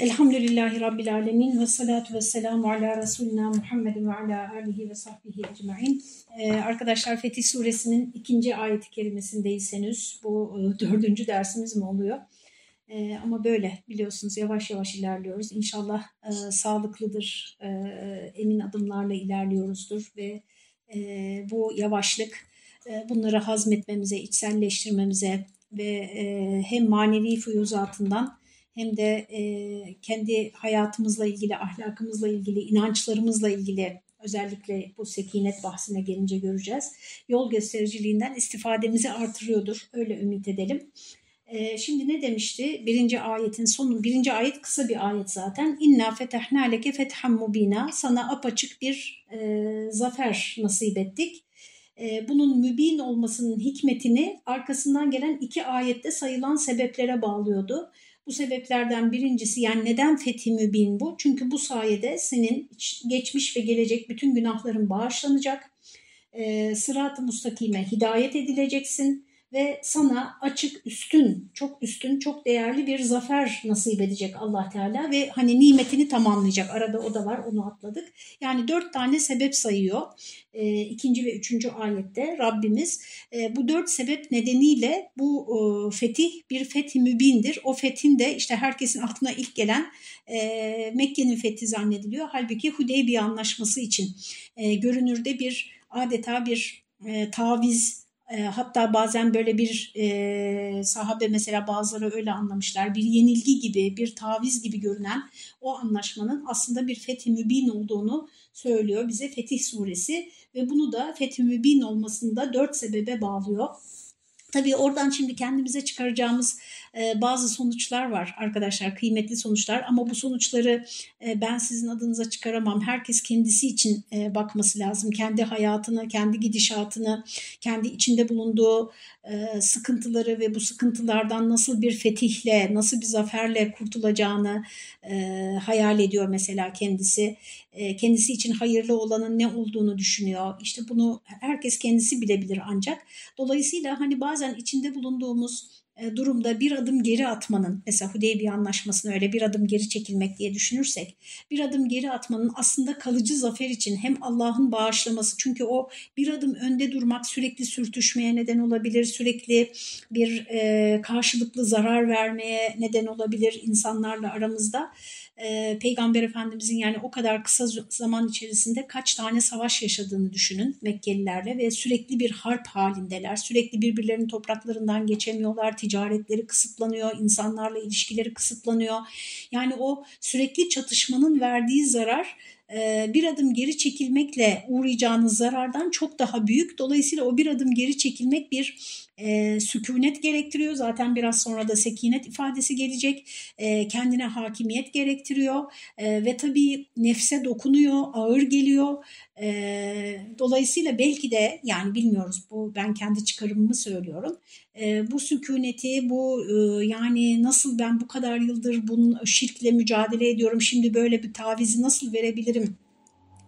Elhamdülillahi Rabbil Alemin ve salatu ve selamu ala Resulina Muhammedin ve ala alihi ve sahbihi ecma'in. Ee, arkadaşlar Fetih Suresinin ikinci ayeti kerimesindeyiz henüz. Bu e, dördüncü dersimiz mi oluyor? Ee, ama böyle biliyorsunuz yavaş yavaş ilerliyoruz. İnşallah e, sağlıklıdır, e, emin adımlarla ilerliyoruzdur ve e, bu yavaşlık e, bunları hazmetmemize, içselleştirmemize ve e, hem manevi fuyuzatından hem de e, kendi hayatımızla ilgili, ahlakımızla ilgili, inançlarımızla ilgili özellikle bu sekinet bahsine gelince göreceğiz. Yol göstericiliğinden istifademizi artırıyordur. Öyle ümit edelim. E, şimdi ne demişti? Birinci ayetin sonu, birinci ayet kısa bir ayet zaten. İnna fetehna leke fethem mubina. Sana apaçık bir e, zafer nasip ettik. Bunun mübin olmasının hikmetini arkasından gelen iki ayette sayılan sebeplere bağlıyordu. Bu sebeplerden birincisi yani neden fethi mübin bu? Çünkü bu sayede senin geçmiş ve gelecek bütün günahların bağışlanacak. E, Sırat-ı mustakime hidayet edileceksin ve sana açık, üstün, çok üstün, çok değerli bir zafer nasip edecek Allah Teala ve hani nimetini tamamlayacak. Arada o da var, onu atladık. Yani dört tane sebep sayıyor e, ikinci ve üçüncü ayette Rabbimiz. E, bu dört sebep nedeniyle bu e, fetih bir fethi mübindir. O fethin de işte herkesin aklına ilk gelen e, Mekke'nin fethi zannediliyor. Halbuki Hudeybiye anlaşması için e, görünürde bir adeta bir e, taviz e, hatta bazen böyle bir e, sahabe mesela bazıları öyle anlamışlar. Bir yenilgi gibi, bir taviz gibi görünen o anlaşmanın aslında bir fethi mübin olduğunu söylüyor bize Fetih suresi ve bunu da fethi mübin olmasında dört sebebe bağlıyor. Tabii oradan şimdi kendimize çıkaracağımız e, bazı sonuçlar var arkadaşlar, kıymetli sonuçlar ama bu sonuçları e, ben sizin adınıza çıkaramam. Herkes kendisi için e, bakması lazım. Kendi hayatını, kendi gidişatını, kendi içinde bulunduğu e, sıkıntıları ve bu sıkıntılardan nasıl bir fetihle, nasıl bir zaferle kurtulacağını hayal ediyor mesela kendisi. Kendisi için hayırlı olanın ne olduğunu düşünüyor. İşte bunu herkes kendisi bilebilir ancak. Dolayısıyla hani bazen içinde bulunduğumuz durumda bir adım geri atmanın mesela Hudeybiye Anlaşması'nı öyle bir adım geri çekilmek diye düşünürsek bir adım geri atmanın aslında kalıcı zafer için hem Allah'ın bağışlaması çünkü o bir adım önde durmak sürekli sürtüşmeye neden olabilir sürekli bir e, karşılıklı zarar vermeye neden olabilir insanlarla aramızda e, Peygamber Efendimizin yani o kadar kısa zaman içerisinde kaç tane savaş yaşadığını düşünün Mekkelilerle ve sürekli bir harp halindeler. Sürekli birbirlerinin topraklarından geçemiyorlar, ticaretleri kısıtlanıyor, insanlarla ilişkileri kısıtlanıyor. Yani o sürekli çatışmanın verdiği zarar bir adım geri çekilmekle uğrayacağınız zarardan çok daha büyük. Dolayısıyla o bir adım geri çekilmek bir e, sükunet gerektiriyor. Zaten biraz sonra da sekinet ifadesi gelecek. E, kendine hakimiyet gerektiriyor e, ve tabii nefse dokunuyor, ağır geliyor. E, dolayısıyla belki de yani bilmiyoruz bu ben kendi çıkarımımı söylüyorum. E, bu sükuneti, bu e, yani nasıl ben bu kadar yıldır bunun şirkle mücadele ediyorum şimdi böyle bir tavizi nasıl verebilirim?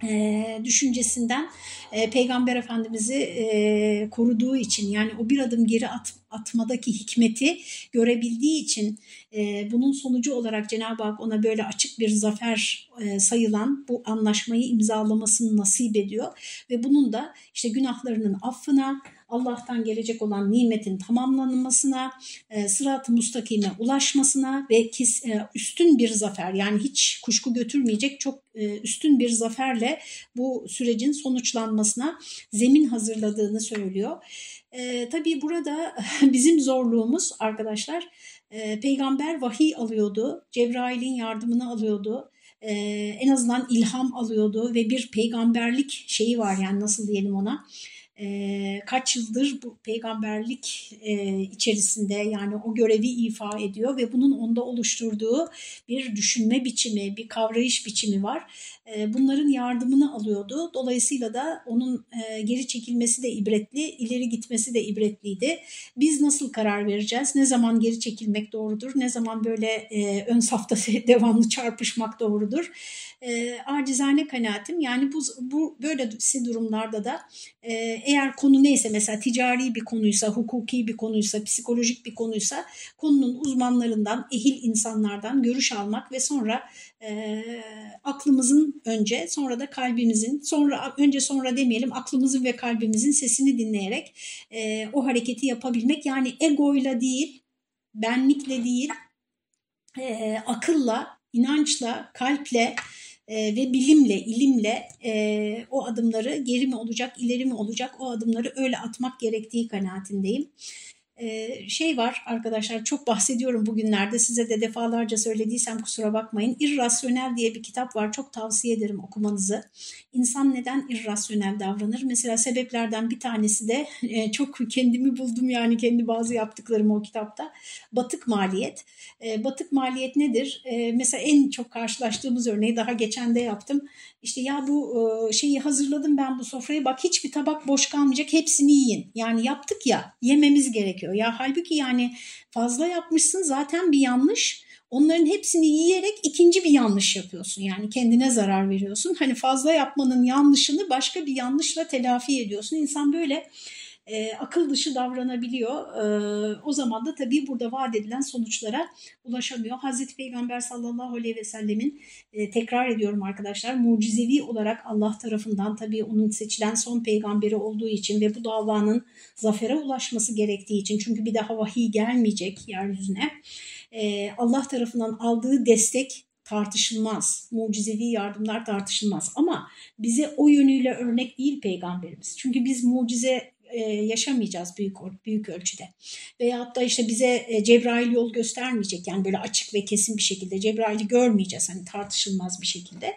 E, düşüncesinden e, Peygamber Efendimiz'i e, koruduğu için yani o bir adım geri at, atmadaki hikmeti görebildiği için e, bunun sonucu olarak Cenab-ı Hak ona böyle açık bir zafer e, sayılan bu anlaşmayı imzalamasını nasip ediyor. Ve bunun da işte günahlarının affına Allah'tan gelecek olan nimetin tamamlanmasına, e, sırat-ı mustakime ulaşmasına ve e, üstün bir zafer yani hiç kuşku götürmeyecek çok e, üstün bir zaferle bu sürecin sonuçlanmasına zemin hazırladığını söylüyor. E, tabii burada bizim zorluğumuz arkadaşlar e, peygamber vahiy alıyordu, Cebrail'in yardımını alıyordu, e, en azından ilham alıyordu ve bir peygamberlik şeyi var yani nasıl diyelim ona e, kaç yıldır bu peygamberlik e, içerisinde yani o görevi ifa ediyor ve bunun onda oluşturduğu bir düşünme biçimi, bir kavrayış biçimi var. E, bunların yardımını alıyordu. Dolayısıyla da onun e, geri çekilmesi de ibretli, ileri gitmesi de ibretliydi. Biz nasıl karar vereceğiz? Ne zaman geri çekilmek doğrudur? Ne zaman böyle e, ön safta devamlı çarpışmak doğrudur? Acizane kanaatim yani bu, bu böyle durumlarda da eğer konu neyse mesela ticari bir konuysa, hukuki bir konuysa, psikolojik bir konuysa konunun uzmanlarından, ehil insanlardan görüş almak ve sonra e, aklımızın önce sonra da kalbimizin sonra önce sonra demeyelim aklımızın ve kalbimizin sesini dinleyerek e, o hareketi yapabilmek yani egoyla değil benlikle değil e, akılla inançla kalple e, ve bilimle, ilimle e, o adımları geri mi olacak, ileri mi olacak o adımları öyle atmak gerektiği kanaatindeyim. Ee, şey var arkadaşlar çok bahsediyorum bugünlerde size de defalarca söylediysem kusura bakmayın. İrrasyonel diye bir kitap var çok tavsiye ederim okumanızı. İnsan neden irrasyonel davranır? Mesela sebeplerden bir tanesi de e, çok kendimi buldum yani kendi bazı yaptıklarım o kitapta. Batık maliyet. E, batık maliyet nedir? E, mesela en çok karşılaştığımız örneği daha geçen de yaptım. İşte ya bu şeyi hazırladım ben bu sofrayı bak hiçbir tabak boş kalmayacak hepsini yiyin. Yani yaptık ya yememiz gerekiyor. Ya halbuki yani fazla yapmışsın zaten bir yanlış. Onların hepsini yiyerek ikinci bir yanlış yapıyorsun. Yani kendine zarar veriyorsun. Hani fazla yapmanın yanlışını başka bir yanlışla telafi ediyorsun. İnsan böyle e, akıl dışı davranabiliyor. E, o zaman da tabii burada vaat edilen sonuçlara ulaşamıyor. Hazreti Peygamber sallallahu aleyhi ve sellemin e, tekrar ediyorum arkadaşlar mucizevi olarak Allah tarafından tabii onun seçilen son peygamberi olduğu için ve bu davanın zafere ulaşması gerektiği için çünkü bir daha vahiy gelmeyecek yeryüzüne. E, Allah tarafından aldığı destek tartışılmaz. Mucizevi yardımlar tartışılmaz. Ama bize o yönüyle örnek değil peygamberimiz. Çünkü biz mucize e, yaşamayacağız büyük büyük ölçüde. Veyahut da işte bize e, Cebrail yol göstermeyecek yani böyle açık ve kesin bir şekilde Cebrail'i görmeyeceğiz hani tartışılmaz bir şekilde.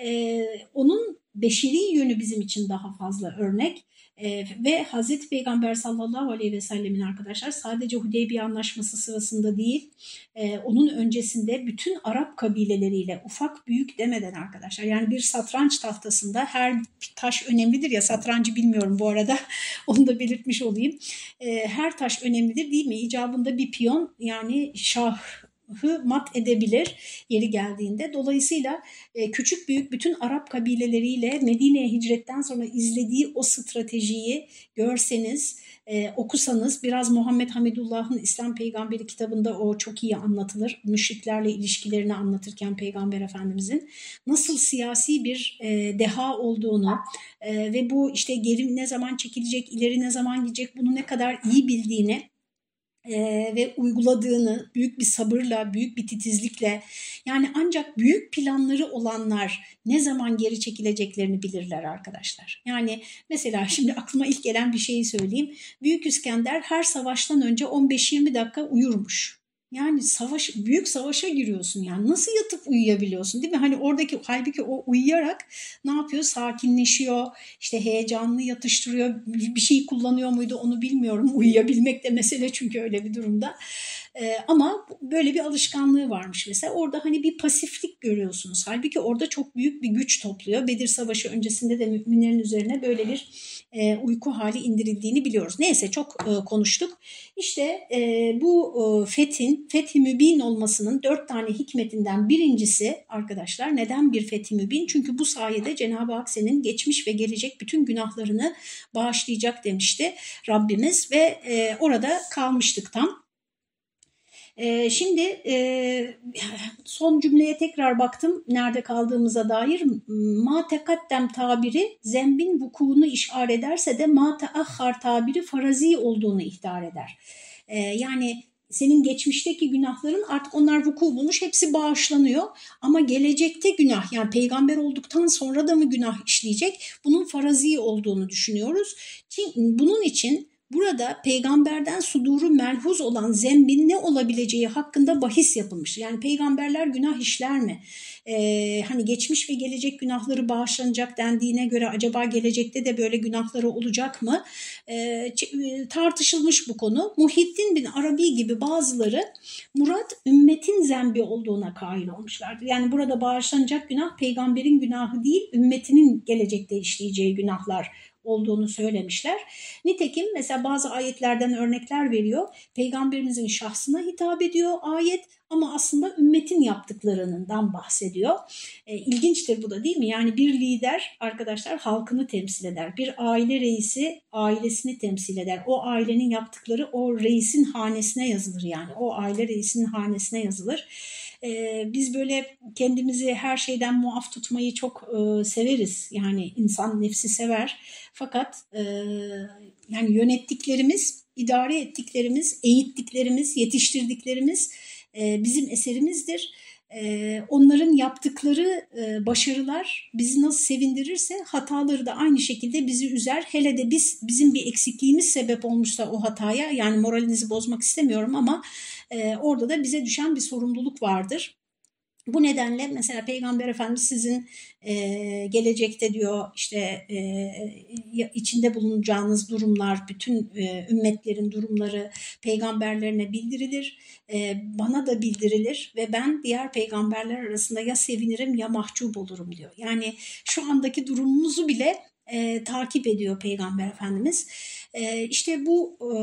E, onun beşeri yönü bizim için daha fazla örnek. E, ve Hazreti Peygamber sallallahu aleyhi ve sellemin arkadaşlar sadece Hudeybiye anlaşması sırasında değil e, onun öncesinde bütün Arap kabileleriyle ufak büyük demeden arkadaşlar yani bir satranç tahtasında her taş önemlidir ya satrancı bilmiyorum bu arada onu da belirtmiş olayım. E, her taş önemlidir değil mi? İcabında bir piyon yani şah mat edebilir yeri geldiğinde. Dolayısıyla e, küçük büyük bütün Arap kabileleriyle Medine'ye hicretten sonra izlediği o stratejiyi görseniz, e, okusanız biraz Muhammed Hamidullah'ın İslam Peygamberi kitabında o çok iyi anlatılır. Müşriklerle ilişkilerini anlatırken Peygamber Efendimizin nasıl siyasi bir e, deha olduğunu ve bu işte geri ne zaman çekilecek, ileri ne zaman gidecek bunu ne kadar iyi bildiğini e, ve uyguladığını büyük bir sabırla, büyük bir titizlikle yani ancak büyük planları olanlar ne zaman geri çekileceklerini bilirler arkadaşlar. Yani mesela şimdi aklıma ilk gelen bir şeyi söyleyeyim. Büyük İskender her savaştan önce 15-20 dakika uyurmuş. Yani savaş büyük savaşa giriyorsun yani nasıl yatıp uyuyabiliyorsun değil mi? Hani oradaki halbuki o uyuyarak ne yapıyor? Sakinleşiyor, işte heyecanlı yatıştırıyor. Bir şey kullanıyor muydu onu bilmiyorum. Uyuyabilmek de mesele çünkü öyle bir durumda. Ee, ama böyle bir alışkanlığı varmış mesela. Orada hani bir pasiflik görüyorsunuz. Halbuki orada çok büyük bir güç topluyor. Bedir Savaşı öncesinde de müminlerin üzerine böyle bir e, uyku hali indirildiğini biliyoruz. Neyse çok e, konuştuk. İşte e, bu e, fethin, fethi mübin olmasının dört tane hikmetinden birincisi arkadaşlar neden bir fethi mübin? Çünkü bu sayede Cenab-ı Hak senin geçmiş ve gelecek bütün günahlarını bağışlayacak demişti Rabbimiz ve e, orada kalmıştık tam. E, şimdi e, son cümleye tekrar baktım nerede kaldığımıza dair. Ma tekaddem tabiri zembin vukuunu işaret ederse de ma teahhar tabiri farazi olduğunu ihtar eder. E, yani senin geçmişteki günahların artık onlar vuku bulmuş hepsi bağışlanıyor ama gelecekte günah yani peygamber olduktan sonra da mı günah işleyecek bunun farazi olduğunu düşünüyoruz. Bunun için Burada peygamberden suduru melhuz olan zembin ne olabileceği hakkında bahis yapılmış. Yani peygamberler günah işler mi? Ee, hani geçmiş ve gelecek günahları bağışlanacak dendiğine göre acaba gelecekte de böyle günahları olacak mı? Ee, tartışılmış bu konu. Muhittin bin Arabi gibi bazıları Murat ümmetin zembi olduğuna kail olmuşlardı. Yani burada bağışlanacak günah peygamberin günahı değil ümmetinin gelecekte işleyeceği günahlar olduğunu söylemişler. Nitekim mesela bazı ayetlerden örnekler veriyor. Peygamberimizin şahsına hitap ediyor ayet ama aslında ümmetin yaptıklarından bahsediyor. E, ilginçtir bu da değil mi? Yani bir lider arkadaşlar halkını temsil eder. Bir aile reisi ailesini temsil eder. O ailenin yaptıkları o reisin hanesine yazılır yani. O aile reisinin hanesine yazılır. E, biz böyle kendimizi her şeyden muaf tutmayı çok e, severiz. Yani insan nefsi sever. Fakat e, yani yönettiklerimiz, idare ettiklerimiz, eğittiklerimiz, yetiştirdiklerimiz e, bizim eserimizdir. E, onların yaptıkları e, başarılar bizi nasıl sevindirirse hataları da aynı şekilde bizi üzer. Hele de biz bizim bir eksikliğimiz sebep olmuşsa o hataya yani moralinizi bozmak istemiyorum ama orada da bize düşen bir sorumluluk vardır. Bu nedenle mesela Peygamber Efendimiz sizin e, gelecekte diyor işte e, içinde bulunacağınız durumlar, bütün e, ümmetlerin durumları peygamberlerine bildirilir, e, bana da bildirilir ve ben diğer peygamberler arasında ya sevinirim ya mahcup olurum diyor. Yani şu andaki durumumuzu bile e, takip ediyor Peygamber Efendimiz. E, işte bu e,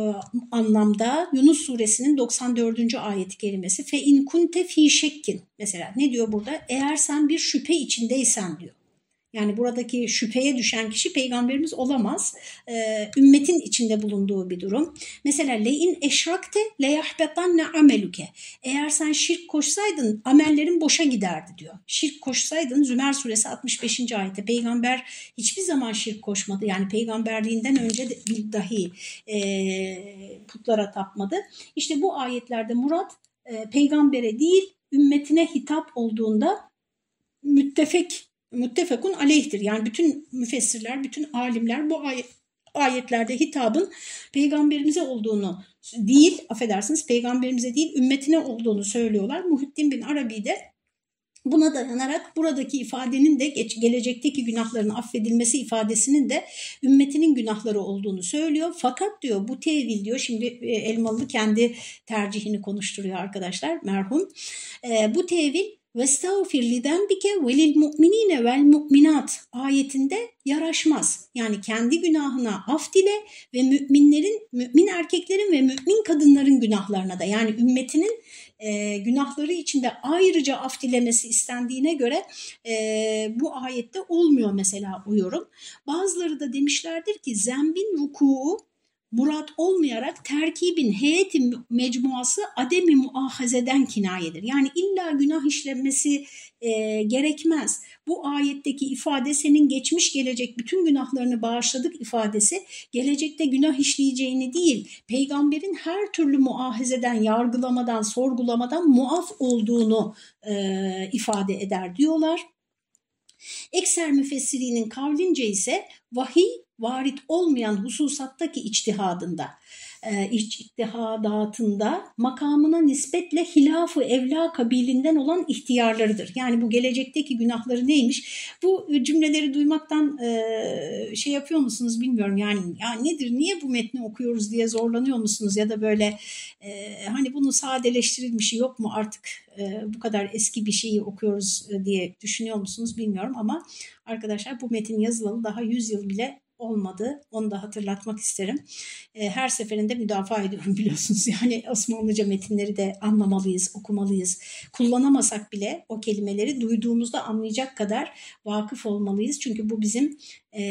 anlamda Yunus suresinin 94. ayet kelimesi fe in kunte fi şekkin mesela ne diyor burada? Eğer sen bir şüphe içindeysen diyor. Yani buradaki şüpheye düşen kişi peygamberimiz olamaz. Ee, ümmetin içinde bulunduğu bir durum. Mesela leyin eşrakte leyahbetan ne ameluke. Eğer sen şirk koşsaydın amellerin boşa giderdi diyor. Şirk koşsaydın Zümer suresi 65. ayette peygamber hiçbir zaman şirk koşmadı. Yani peygamberliğinden önce de, dahi e, putlara tapmadı. İşte bu ayetlerde Murat e, peygambere değil ümmetine hitap olduğunda müttefek müttefekun aleyhtir. Yani bütün müfessirler, bütün alimler bu ayet, ayetlerde hitabın peygamberimize olduğunu değil, affedersiniz peygamberimize değil ümmetine olduğunu söylüyorlar. Muhittin bin Arabi de Buna dayanarak buradaki ifadenin de geç, gelecekteki günahların affedilmesi ifadesinin de ümmetinin günahları olduğunu söylüyor. Fakat diyor bu tevil diyor şimdi e, Elmalı kendi tercihini konuşturuyor arkadaşlar merhum. E, bu tevil Velil mu'minine vel mu'minat ayetinde yaraşmaz. Yani kendi günahına af dile ve müminlerin, mümin erkeklerin ve mümin kadınların günahlarına da yani ümmetinin e, günahları içinde ayrıca af dilemesi istendiğine göre e, bu ayette olmuyor mesela bu yorum. Bazıları da demişlerdir ki zembin vuku'u murat olmayarak terkibin heyetin mecmuası ademi muahazeden kinayedir. Yani illa günah işlenmesi e, gerekmez. Bu ayetteki ifade senin geçmiş gelecek bütün günahlarını bağışladık ifadesi gelecekte günah işleyeceğini değil peygamberin her türlü muahezeden, yargılamadan, sorgulamadan muaf olduğunu e, ifade eder diyorlar. Ekser müfessirinin kavlince ise vahiy varit olmayan hususattaki içtihadında, e, içtihadatında makamına nispetle hilafı evla kabilinden olan ihtiyarlarıdır. Yani bu gelecekteki günahları neymiş? Bu cümleleri duymaktan e, şey yapıyor musunuz bilmiyorum. Yani ya nedir, niye bu metni okuyoruz diye zorlanıyor musunuz? Ya da böyle e, hani bunu sadeleştirilmişi yok mu artık bu kadar eski bir şeyi okuyoruz diye düşünüyor musunuz bilmiyorum ama arkadaşlar bu metin yazılalı daha 100 yıl bile olmadı. Onu da hatırlatmak isterim. E, her seferinde müdafaa ediyorum biliyorsunuz. Yani Osmanlıca metinleri de anlamalıyız, okumalıyız. Kullanamasak bile o kelimeleri duyduğumuzda anlayacak kadar vakıf olmalıyız. Çünkü bu bizim e,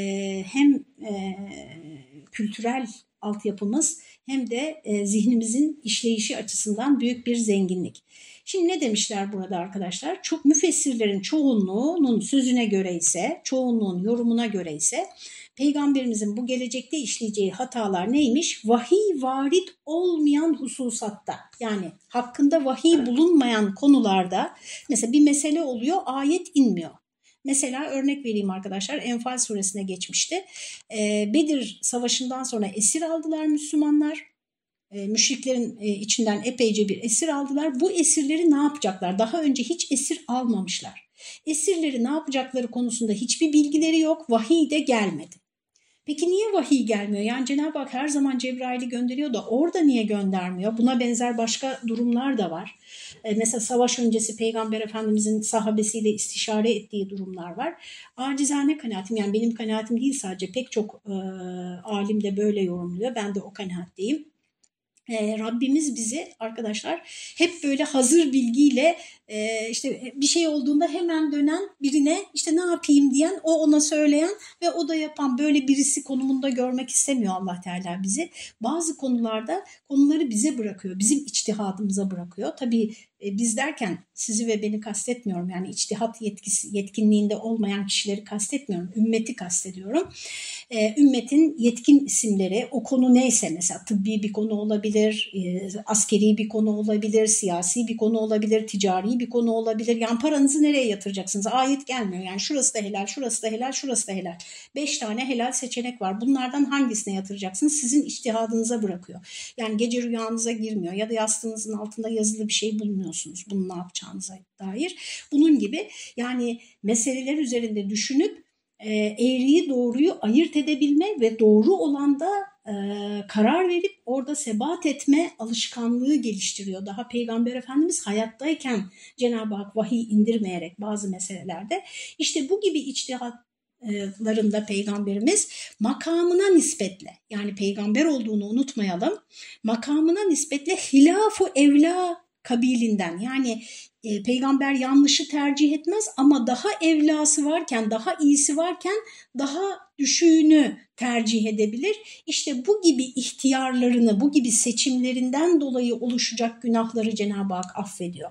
hem e, kültürel altyapımız hem de e, zihnimizin işleyişi açısından büyük bir zenginlik. Şimdi ne demişler burada arkadaşlar? Çok müfessirlerin çoğunluğunun sözüne göre ise, çoğunluğun yorumuna göre ise Peygamberimizin bu gelecekte işleyeceği hatalar neymiş? Vahiy varit olmayan hususatta yani hakkında vahiy bulunmayan konularda mesela bir mesele oluyor ayet inmiyor. Mesela örnek vereyim arkadaşlar Enfal suresine geçmişti. Ee, Bedir savaşından sonra esir aldılar Müslümanlar. Ee, müşriklerin e, içinden epeyce bir esir aldılar. Bu esirleri ne yapacaklar? Daha önce hiç esir almamışlar. Esirleri ne yapacakları konusunda hiçbir bilgileri yok. Vahiy de gelmedi. Peki niye vahiy gelmiyor? Yani Cenab-ı Hak her zaman Cebrail'i gönderiyor da orada niye göndermiyor? Buna benzer başka durumlar da var. E, mesela savaş öncesi Peygamber Efendimizin sahabesiyle istişare ettiği durumlar var. Acizane kanaatim yani benim kanaatim değil sadece pek çok e, alim de böyle yorumluyor. Ben de o kanaatteyim. E, Rabbimiz bizi arkadaşlar hep böyle hazır bilgiyle e, işte bir şey olduğunda hemen dönen birine işte ne yapayım diyen o ona söyleyen ve o da yapan böyle birisi konumunda görmek istemiyor Allah Teala bizi. Bazı konularda konuları bize bırakıyor bizim içtihadımıza bırakıyor. Tabii e, biz derken sizi ve beni kastetmiyorum yani içtihat yetkisi, yetkinliğinde olmayan kişileri kastetmiyorum ümmeti kastediyorum. E, ümmetin yetkin isimleri o konu neyse mesela tıbbi bir konu olabilir, e, askeri bir konu olabilir, siyasi bir konu olabilir, ticari bir konu olabilir. Yani paranızı nereye yatıracaksınız? Ayet gelmiyor. Yani şurası da helal, şurası da helal, şurası da helal. Beş tane helal seçenek var. Bunlardan hangisine yatıracaksınız? Sizin iştihadınıza bırakıyor. Yani gece rüyanıza girmiyor ya da yastığınızın altında yazılı bir şey bulmuyorsunuz. Bunu ne yapacağınıza dair. Bunun gibi yani meseleler üzerinde düşünüp e, eğriyi doğruyu ayırt edebilme ve doğru olanda e, karar verip orada sebat etme alışkanlığı geliştiriyor. Daha Peygamber Efendimiz hayattayken Cenab-ı Hak vahiy indirmeyerek bazı meselelerde işte bu gibi içtihatlarında peygamberimiz makamına nispetle yani peygamber olduğunu unutmayalım makamına nispetle hilafu evla kabilinden yani e, peygamber yanlışı tercih etmez ama daha evlası varken daha iyisi varken daha düşüğünü tercih edebilir. İşte bu gibi ihtiyarlarını bu gibi seçimlerinden dolayı oluşacak günahları Cenab-ı Hak affediyor.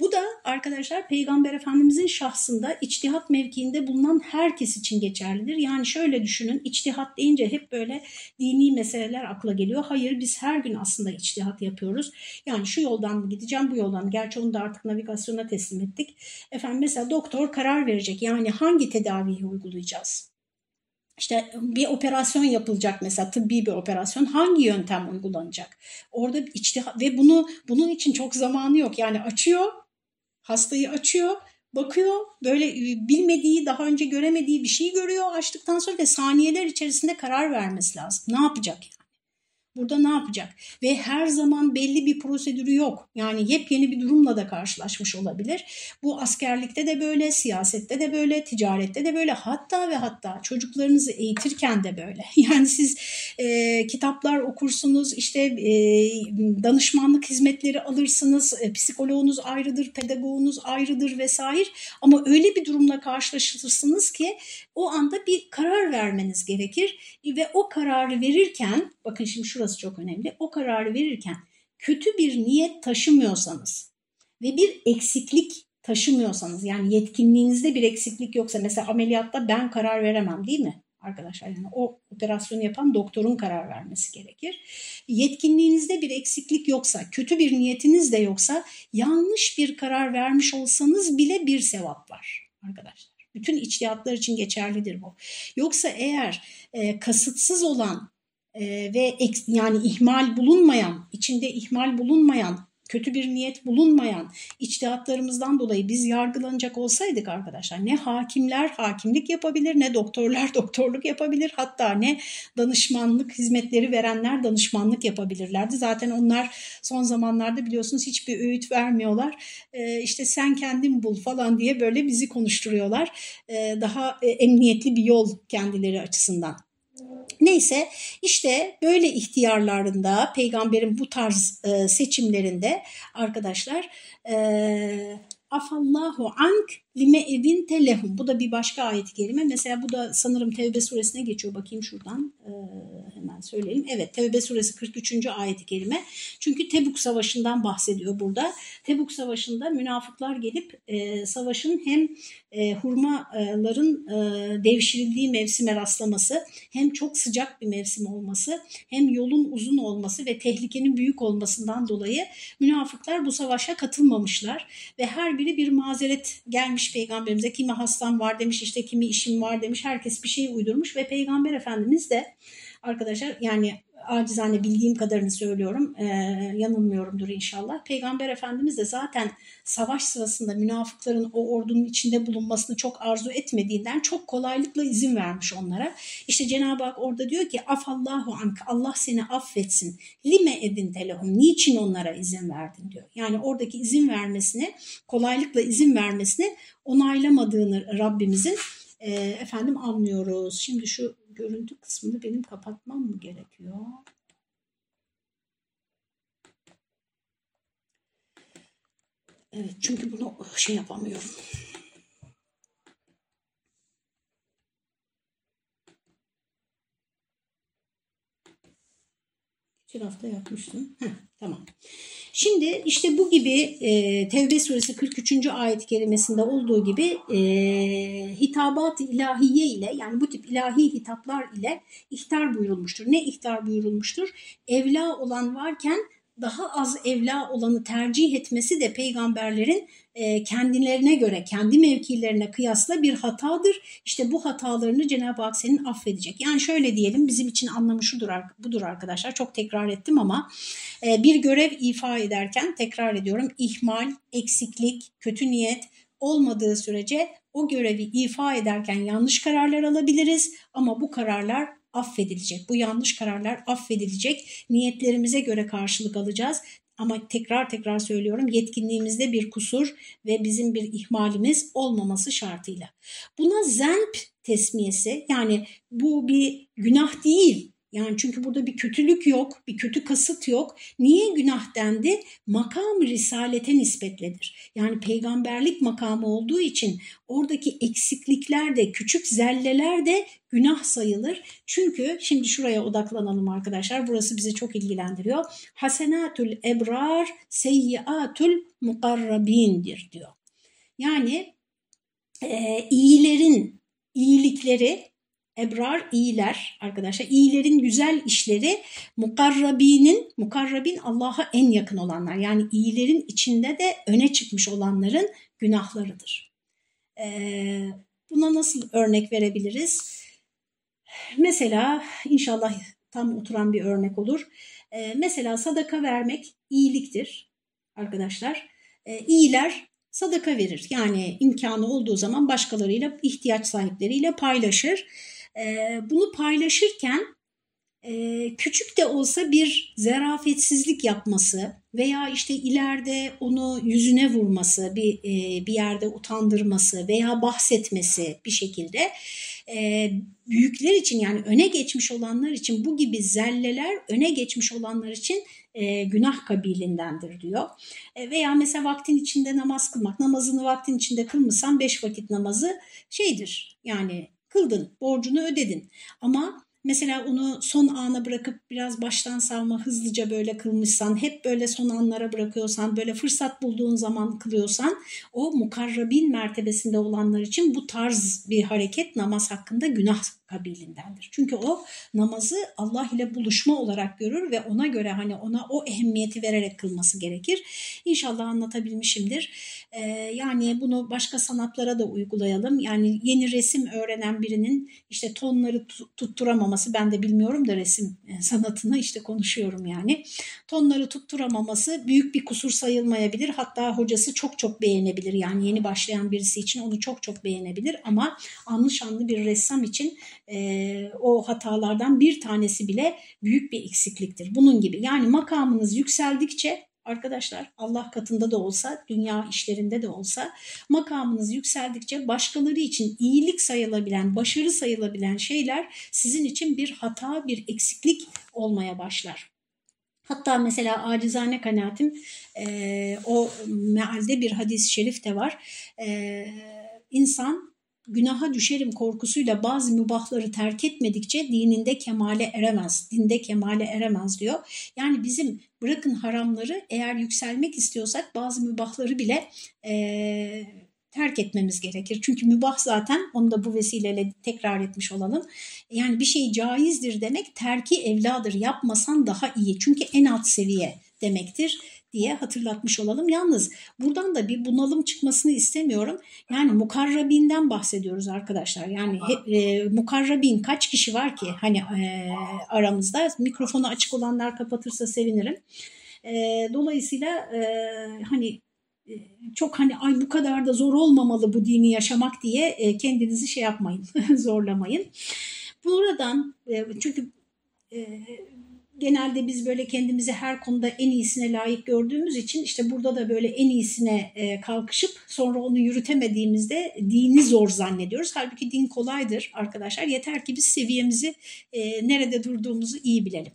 Bu da arkadaşlar Peygamber Efendimizin şahsında içtihat mevkiinde bulunan herkes için geçerlidir. Yani şöyle düşünün içtihat deyince hep böyle dini meseleler akla geliyor. Hayır biz her gün aslında içtihat yapıyoruz. Yani şu yoldan mı gideceğim bu yoldan mı? Gerçi onu da artık navigasyona teslim ettik. Efendim mesela doktor karar verecek. Yani hangi tedaviyi uygulayacağız? İşte bir operasyon yapılacak mesela tıbbi bir operasyon hangi yöntem uygulanacak? Orada içtihat ve bunu bunun için çok zamanı yok. Yani açıyor Hastayı açıyor, bakıyor böyle e, bilmediği, daha önce göremediği bir şey görüyor açtıktan sonra ve saniyeler içerisinde karar vermesi lazım. Ne yapacak? Burada ne yapacak? Ve her zaman belli bir prosedürü yok. Yani yepyeni bir durumla da karşılaşmış olabilir. Bu askerlikte de böyle, siyasette de böyle, ticarette de böyle. Hatta ve hatta çocuklarınızı eğitirken de böyle. Yani siz e, kitaplar okursunuz, işte e, danışmanlık hizmetleri alırsınız, e, psikoloğunuz ayrıdır, pedagogunuz ayrıdır vesaire. Ama öyle bir durumla karşılaşırsınız ki o anda bir karar vermeniz gerekir. Ve o kararı verirken, bakın şimdi şu şurası çok önemli. O kararı verirken kötü bir niyet taşımıyorsanız ve bir eksiklik taşımıyorsanız yani yetkinliğinizde bir eksiklik yoksa mesela ameliyatta ben karar veremem değil mi? Arkadaşlar yani o operasyonu yapan doktorun karar vermesi gerekir. Yetkinliğinizde bir eksiklik yoksa, kötü bir niyetiniz de yoksa yanlış bir karar vermiş olsanız bile bir sevap var arkadaşlar. Bütün içtihatlar için geçerlidir bu. Yoksa eğer e, kasıtsız olan e, ve ek, yani ihmal bulunmayan, içinde ihmal bulunmayan, kötü bir niyet bulunmayan içtihatlarımızdan dolayı biz yargılanacak olsaydık arkadaşlar ne hakimler hakimlik yapabilir ne doktorlar doktorluk yapabilir hatta ne danışmanlık hizmetleri verenler danışmanlık yapabilirlerdi. Zaten onlar son zamanlarda biliyorsunuz hiçbir öğüt vermiyorlar. Ee, işte sen kendin bul falan diye böyle bizi konuşturuyorlar. Ee, daha e, emniyetli bir yol kendileri açısından. Neyse işte böyle ihtiyarlarında peygamberin bu tarz e, seçimlerinde arkadaşlar e, afallahu ank lime evinte lehum. Bu da bir başka ayet-i kerime. Mesela bu da sanırım Tevbe suresine geçiyor. Bakayım şuradan e, hemen söyleyelim. Evet Tevbe suresi 43. ayet-i kerime. Çünkü Tebuk savaşından bahsediyor burada. Tebuk savaşında münafıklar gelip e, savaşın hem e, hurmaların e, devşirildiği mevsime rastlaması hem çok sıcak bir mevsim olması hem yolun uzun olması ve tehlikenin büyük olmasından dolayı münafıklar bu savaşa katılmamışlar ve her biri bir mazeret gelmiş peygamberimize kimi hastam var demiş işte kimi işim var demiş. Herkes bir şey uydurmuş ve peygamber efendimiz de arkadaşlar yani acizane bildiğim kadarını söylüyorum. E, yanılmıyorumdur inşallah. Peygamber Efendimiz de zaten savaş sırasında münafıkların o ordunun içinde bulunmasını çok arzu etmediğinden çok kolaylıkla izin vermiş onlara. İşte Cenab-ı Hak orada diyor ki afallahu ank Allah seni affetsin. Lime edin telehum. Niçin onlara izin verdin diyor. Yani oradaki izin vermesine kolaylıkla izin vermesine onaylamadığını Rabbimizin e, efendim anlıyoruz. Şimdi şu görüntü kısmını benim kapatmam mı gerekiyor? Evet çünkü bunu şey yapamıyorum. Geçen hafta yapmıştım. Heh, tamam. Şimdi işte bu gibi e, Tevbe suresi 43. ayet kelimesinde olduğu gibi e, hitabat ilahiye ile yani bu tip ilahi hitaplar ile ihtar buyurulmuştur. Ne ihtar buyurulmuştur? Evla olan varken daha az evla olanı tercih etmesi de peygamberlerin e, kendilerine göre, kendi mevkilerine kıyasla bir hatadır. İşte bu hatalarını Cenab-ı Hak senin affedecek. Yani şöyle diyelim bizim için anlamı şudur, budur arkadaşlar. Çok tekrar ettim ama e, bir görev ifa ederken tekrar ediyorum ihmal, eksiklik, kötü niyet olmadığı sürece o görevi ifa ederken yanlış kararlar alabiliriz ama bu kararlar affedilecek. Bu yanlış kararlar affedilecek. Niyetlerimize göre karşılık alacağız. Ama tekrar tekrar söylüyorum yetkinliğimizde bir kusur ve bizim bir ihmalimiz olmaması şartıyla. Buna zenp tesmiyesi yani bu bir günah değil yani çünkü burada bir kötülük yok, bir kötü kasıt yok. Niye günah dendi? Makam risalete nispetledir. Yani peygamberlik makamı olduğu için oradaki eksiklikler de, küçük zelleler de günah sayılır. Çünkü şimdi şuraya odaklanalım arkadaşlar. Burası bizi çok ilgilendiriyor. Hasenatul ebrar seyyiatul mukarrabindir diyor. Yani e, iyilerin iyilikleri ebrar iyiler arkadaşlar. İyilerin güzel işleri mukarrabinin, mukarrabin Allah'a en yakın olanlar. Yani iyilerin içinde de öne çıkmış olanların günahlarıdır. Ee, buna nasıl örnek verebiliriz? Mesela inşallah tam oturan bir örnek olur. Ee, mesela sadaka vermek iyiliktir arkadaşlar. Ee, iyiler sadaka verir. Yani imkanı olduğu zaman başkalarıyla ihtiyaç sahipleriyle paylaşır. Ee, bunu paylaşırken e, küçük de olsa bir zerafetsizlik yapması veya işte ileride onu yüzüne vurması, bir e, bir yerde utandırması veya bahsetmesi bir şekilde e, büyükler için yani öne geçmiş olanlar için bu gibi zelleler öne geçmiş olanlar için e, günah kabilindendir diyor. E, veya mesela vaktin içinde namaz kılmak, namazını vaktin içinde kılmışsan beş vakit namazı şeydir yani kıldın, borcunu ödedin. Ama mesela onu son ana bırakıp biraz baştan savma hızlıca böyle kılmışsan, hep böyle son anlara bırakıyorsan, böyle fırsat bulduğun zaman kılıyorsan o mukarrabin mertebesinde olanlar için bu tarz bir hareket namaz hakkında günah kabilindendir. Çünkü o namazı Allah ile buluşma olarak görür ve ona göre hani ona o ehemmiyeti vererek kılması gerekir. İnşallah anlatabilmişimdir. Ee, yani bunu başka sanatlara da uygulayalım. Yani yeni resim öğrenen birinin işte tonları tutturamaması ben de bilmiyorum da resim e, sanatını işte konuşuyorum yani. Tonları tutturamaması büyük bir kusur sayılmayabilir. Hatta hocası çok çok beğenebilir. Yani yeni başlayan birisi için onu çok çok beğenebilir ama anlı şanlı bir ressam için e, o hatalardan bir tanesi bile büyük bir eksikliktir. Bunun gibi yani makamınız yükseldikçe arkadaşlar Allah katında da olsa dünya işlerinde de olsa makamınız yükseldikçe başkaları için iyilik sayılabilen, başarı sayılabilen şeyler sizin için bir hata, bir eksiklik olmaya başlar. Hatta mesela acizane kanaatim e, o mealde bir hadis-i şerif de var. E, insan günaha düşerim korkusuyla bazı mübahları terk etmedikçe dininde kemale eremez, dinde kemale eremez diyor. Yani bizim bırakın haramları eğer yükselmek istiyorsak bazı mübahları bile e, terk etmemiz gerekir. Çünkü mübah zaten onu da bu vesileyle tekrar etmiş olalım. Yani bir şey caizdir demek terki evladır yapmasan daha iyi. Çünkü en alt seviye demektir diye hatırlatmış olalım. Yalnız buradan da bir bunalım çıkmasını istemiyorum. Yani mukarrabinden bahsediyoruz arkadaşlar. Yani e, mukarrabin kaç kişi var ki hani e, aramızda? Mikrofonu açık olanlar kapatırsa sevinirim. E, dolayısıyla e, hani e, çok hani ay bu kadar da zor olmamalı bu dini yaşamak diye e, kendinizi şey yapmayın, zorlamayın. Buradan e, çünkü e, genelde biz böyle kendimizi her konuda en iyisine layık gördüğümüz için işte burada da böyle en iyisine e, kalkışıp sonra onu yürütemediğimizde dini zor zannediyoruz. Halbuki din kolaydır arkadaşlar. Yeter ki biz seviyemizi e, nerede durduğumuzu iyi bilelim.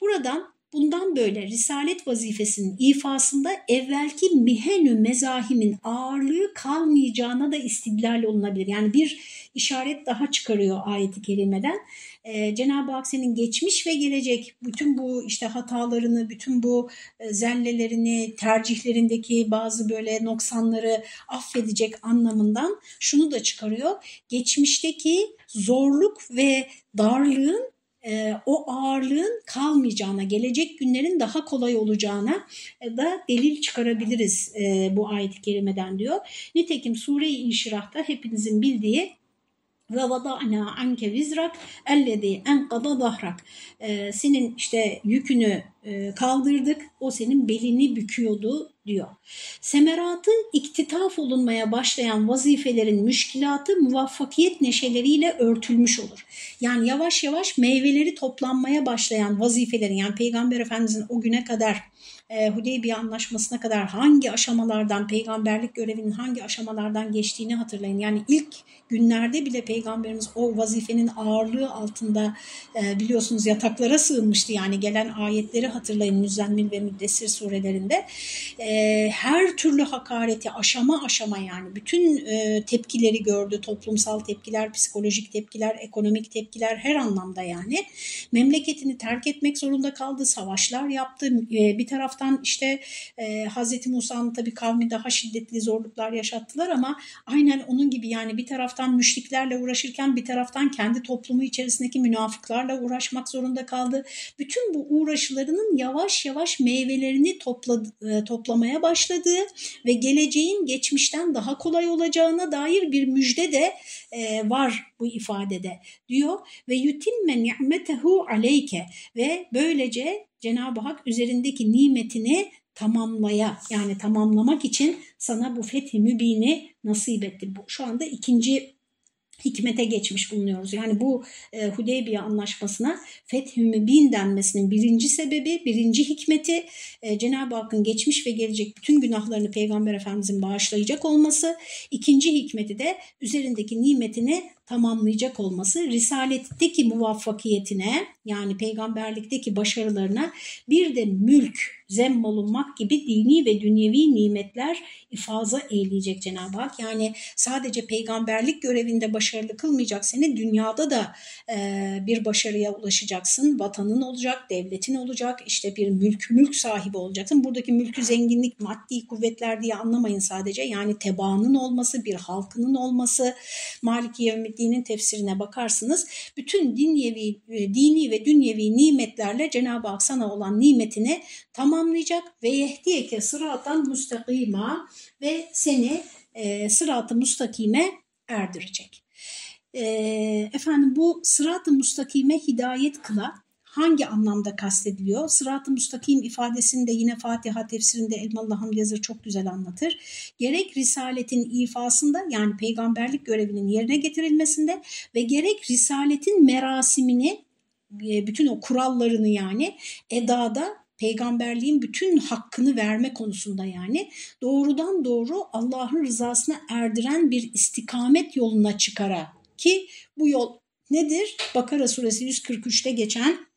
Buradan Bundan böyle risalet vazifesinin ifasında evvelki mihenü mezahimin ağırlığı kalmayacağına da istidlal olunabilir. Yani bir işaret daha çıkarıyor ayeti kerimeden. Ee, Cenab-ı Hak senin geçmiş ve gelecek bütün bu işte hatalarını, bütün bu e, zellelerini, tercihlerindeki bazı böyle noksanları affedecek anlamından şunu da çıkarıyor. Geçmişteki zorluk ve darlığın e, o ağırlığın kalmayacağına, gelecek günlerin daha kolay olacağına e, da delil çıkarabiliriz e, bu ayet-i kerimeden diyor. Nitekim Sure-i İnşirah'ta hepinizin bildiği ve vada'na anke vizrak ellezî enkada zahrak. Ee, senin işte yükünü kaldırdık. O senin belini büküyordu diyor. Semeratı iktitaf olunmaya başlayan vazifelerin müşkilatı muvaffakiyet neşeleriyle örtülmüş olur. Yani yavaş yavaş meyveleri toplanmaya başlayan vazifelerin yani Peygamber Efendimizin o güne kadar e, Hudeybiye Anlaşması'na kadar hangi aşamalardan, peygamberlik görevinin hangi aşamalardan geçtiğini hatırlayın. Yani ilk günlerde bile peygamberimiz o vazifenin ağırlığı altında e, biliyorsunuz yataklara sığınmıştı. Yani gelen ayetleri hatırlayın Müzzemmil ve Müddessir surelerinde. E, her türlü hakareti aşama aşama yani bütün e, tepkileri gördü. Toplumsal tepkiler, psikolojik tepkiler, ekonomik tepkiler her anlamda yani. Memleketini terk etmek zorunda kaldı. Savaşlar yaptı. E, bir taraftan işte e, Hazreti Musa'nın tabii kavmi daha şiddetli zorluklar yaşattılar ama aynen onun gibi yani bir taraftan müşriklerle uğraşırken bir taraftan kendi toplumu içerisindeki münafıklarla uğraşmak zorunda kaldı. Bütün bu uğraşılarının yavaş yavaş meyvelerini topladı, e, toplamaya başladığı ve geleceğin geçmişten daha kolay olacağına dair bir müjde de e, var bu ifadede diyor ve yutimme ni'metehu aleyke ve böylece Cenab-ı Hak üzerindeki nimetini tamamlaya yani tamamlamak için sana bu fethi mübini nasip etti. Bu şu anda ikinci hikmete geçmiş bulunuyoruz. Yani bu e, Hudeybiye anlaşmasına Feth-i Mübin denmesinin birinci sebebi, birinci hikmeti e, Cenab-ı Hakk'ın geçmiş ve gelecek bütün günahlarını Peygamber Efendimizin bağışlayacak olması. İkinci hikmeti de üzerindeki nimetini tamamlayacak olması, risaletteki muvaffakiyetine yani peygamberlikteki başarılarına bir de mülk, zemmolunmak gibi dini ve dünyevi nimetler ifaza eyleyecek Cenab-ı Hak. Yani sadece peygamberlik görevinde başarılı kılmayacak seni dünyada da e, bir başarıya ulaşacaksın. Vatanın olacak, devletin olacak, işte bir mülk mülk sahibi olacaksın. Buradaki mülkü zenginlik, maddi kuvvetler diye anlamayın sadece. Yani tebaanın olması, bir halkının olması, Maliki Yevmiddin'in tefsirine bakarsınız. Bütün dinyevi, e, dini ve dünyevi nimetlerle Cenab-ı Hak sana olan nimetini tamamlayacak ve yehdiyeke sıratan müstakima ve seni e, sırat-ı mustakime erdirecek. E, efendim bu sırat-ı mustakime hidayet kıla hangi anlamda kastediliyor? Sırat-ı müstakim ifadesini de yine Fatiha tefsirinde Elmalı Hamdi Yazır çok güzel anlatır. Gerek risaletin ifasında yani peygamberlik görevinin yerine getirilmesinde ve gerek risaletin merasimini e, bütün o kurallarını yani edada peygamberliğin bütün hakkını verme konusunda yani doğrudan doğru Allah'ın rızasına erdiren bir istikamet yoluna çıkara ki bu yol nedir? Bakara suresi 143'te geçen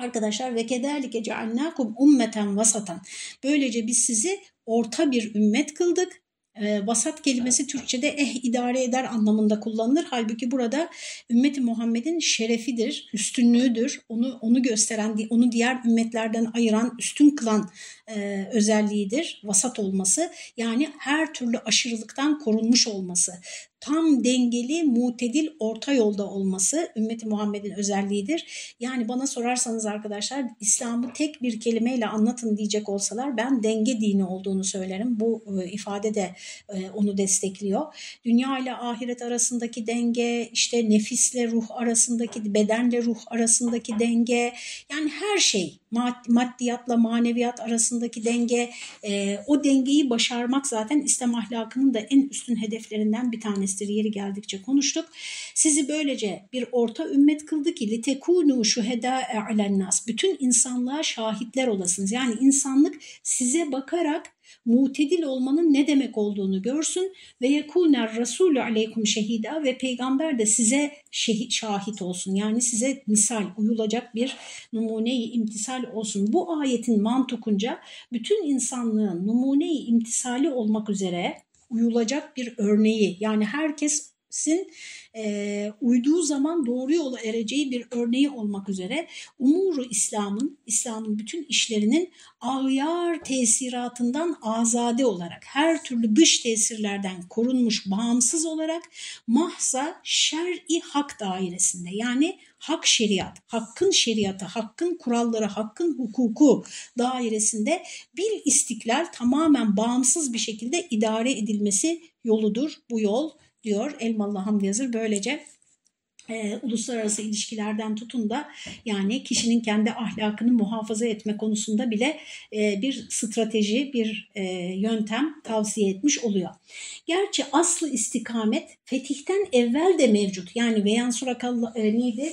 Arkadaşlar ve kederlike cealnakum ummeten vasatan. Böylece biz sizi orta bir ümmet kıldık. E, vasat kelimesi Türkçe'de eh idare eder anlamında kullanılır. Halbuki burada ümmeti Muhammed'in şerefidir, üstünlüğüdür. Onu onu gösteren, onu diğer ümmetlerden ayıran, üstün kılan e, özelliğidir. Vasat olması yani her türlü aşırılıktan korunmuş olması. tam dengeli, mutedil, orta yolda olması ümmeti Muhammed'in özelliğidir. Yani bana sorarsanız arkadaşlar İslam'ı tek bir kelimeyle anlatın diyecek olsalar ben denge dini olduğunu söylerim. Bu e, ifade de e, onu destekliyor. Dünya ile ahiret arasındaki denge, işte nefisle ruh arasındaki, bedenle ruh arasındaki denge, yani her şey maddiyatla maneviyat arasındaki denge, e, o dengeyi başarmak zaten İslam ahlakının da en üstün hedeflerinden bir tanesi tanesidir yeri geldikçe konuştuk. Sizi böylece bir orta ümmet kıldı ki litekunu şuheda alennas. Bütün insanlığa şahitler olasınız. Yani insanlık size bakarak mutedil olmanın ne demek olduğunu görsün ve yekuner rasulü aleykum şehida ve peygamber de size şehit, şahit olsun. Yani size misal uyulacak bir numuneyi imtisal olsun. Bu ayetin mantukunca bütün insanlığın numuneyi imtisali olmak üzere uyulacak bir örneği yani herkesin e, uyduğu zaman doğru yola ereceği bir örneği olmak üzere umuru İslam'ın, İslam'ın bütün işlerinin ağyar tesiratından azade olarak, her türlü dış tesirlerden korunmuş, bağımsız olarak mahza şer'i hak dairesinde yani hak şeriat, hakkın şeriatı, hakkın kuralları, hakkın hukuku dairesinde bir istiklal tamamen bağımsız bir şekilde idare edilmesi yoludur. Bu yol diyor Elmalı Hamdi Yazır. Böylece e, uluslararası ilişkilerden tutun da yani kişinin kendi ahlakını muhafaza etme konusunda bile e, bir strateji, bir e, yöntem tavsiye etmiş oluyor. Gerçi aslı istikamet fetihten evvel de mevcut. Yani Veyan Surakallah e, neydi?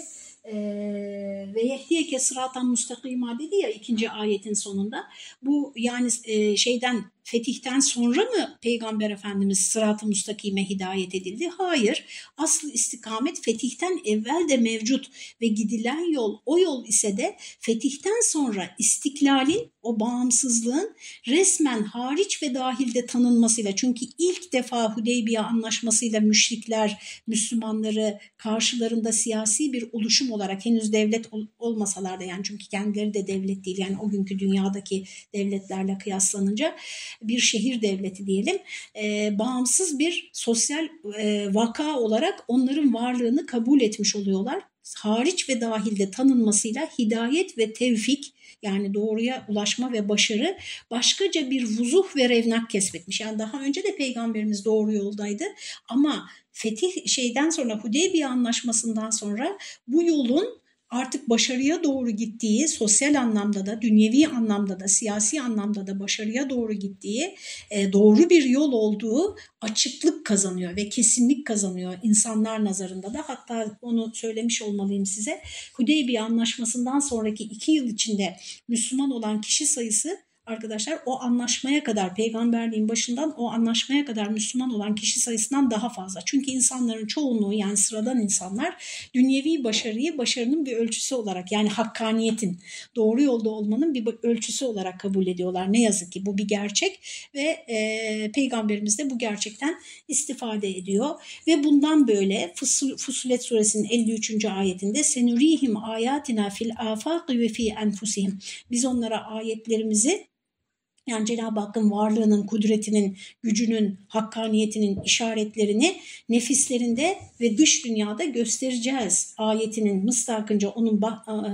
Ee, ve yehdiyeke sıratan mustakima dedi ya ikinci ayetin sonunda. Bu yani e, şeyden fetihten sonra mı Peygamber Efendimiz sırat-ı müstakime hidayet edildi? Hayır. Asıl istikamet fetihten evvel de mevcut ve gidilen yol o yol ise de fetihten sonra istiklalin o bağımsızlığın resmen hariç ve dahilde tanınmasıyla çünkü ilk defa Hudeybiye anlaşmasıyla müşrikler Müslümanları karşılarında siyasi bir oluşum olarak henüz devlet olmasalar da yani çünkü kendileri de devlet değil yani o günkü dünyadaki devletlerle kıyaslanınca bir şehir devleti diyelim e, bağımsız bir sosyal e, vaka olarak onların varlığını kabul etmiş oluyorlar. Hariç ve dahilde tanınmasıyla hidayet ve tevfik yani doğruya ulaşma ve başarı başkaca bir vuzuh ve revnak kesbetmiş. Yani daha önce de peygamberimiz doğru yoldaydı ama fetih şeyden sonra Hudeybiye anlaşmasından sonra bu yolun artık başarıya doğru gittiği, sosyal anlamda da, dünyevi anlamda da, siyasi anlamda da başarıya doğru gittiği, e, doğru bir yol olduğu açıklık kazanıyor ve kesinlik kazanıyor insanlar nazarında da. Hatta onu söylemiş olmalıyım size. Hudeybiye Anlaşması'ndan sonraki iki yıl içinde Müslüman olan kişi sayısı arkadaşlar o anlaşmaya kadar peygamberliğin başından o anlaşmaya kadar Müslüman olan kişi sayısından daha fazla. Çünkü insanların çoğunluğu yani sıradan insanlar dünyevi başarıyı başarının bir ölçüsü olarak yani hakkaniyetin doğru yolda olmanın bir ölçüsü olarak kabul ediyorlar. Ne yazık ki bu bir gerçek ve e, peygamberimiz de bu gerçekten istifade ediyor ve bundan böyle Fusul, Fusulet suresinin 53. ayetinde senurihim ayatina fil afaqi ve fi enfusihim biz onlara ayetlerimizi yani Cenab-ı Hakk'ın varlığının, kudretinin, gücünün, hakkaniyetinin işaretlerini nefislerinde ve dış dünyada göstereceğiz. Ayetinin mıstakınca onun e,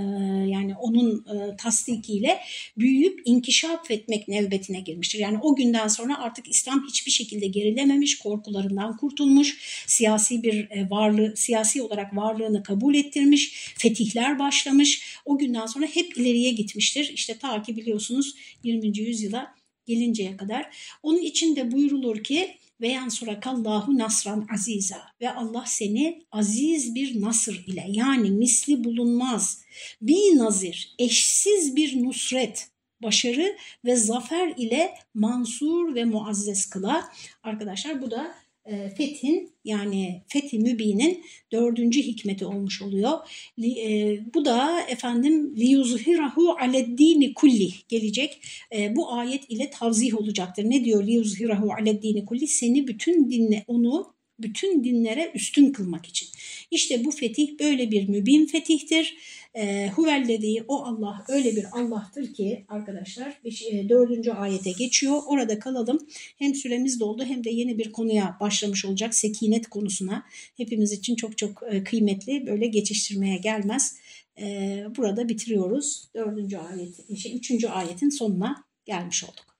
yani onun e, tasdikiyle büyüyüp inkişaf etmek nevbetine girmiştir. Yani o günden sonra artık İslam hiçbir şekilde gerilememiş, korkularından kurtulmuş, siyasi bir e, varlığı, siyasi olarak varlığını kabul ettirmiş, fetihler başlamış. O günden sonra hep ileriye gitmiştir. İşte ta ki biliyorsunuz 20. yüzyıla gelinceye kadar. Onun için de buyurulur ki ve yansurakallahu nasran aziza ve Allah seni aziz bir nasır ile yani misli bulunmaz bir nazir eşsiz bir nusret başarı ve zafer ile mansur ve muazzez kıla. Arkadaşlar bu da fethin yani fethi mübinin dördüncü hikmeti olmuş oluyor. E, bu da efendim liyuzhirahu aleddini kulli gelecek. E, bu ayet ile tavzih olacaktır. Ne diyor liyuzhirahu aleddini kulli? Seni bütün dinle onu bütün dinlere üstün kılmak için. İşte bu fetih böyle bir mübin fetihtir. E, Huvellezi o Allah öyle bir Allah'tır ki arkadaşlar beş, e, dördüncü ayete geçiyor. Orada kalalım. Hem süremiz doldu hem de yeni bir konuya başlamış olacak. Sekinet konusuna hepimiz için çok çok e, kıymetli böyle geçiştirmeye gelmez. E, burada bitiriyoruz. Dördüncü ayet, şey, üçüncü ayetin sonuna gelmiş olduk.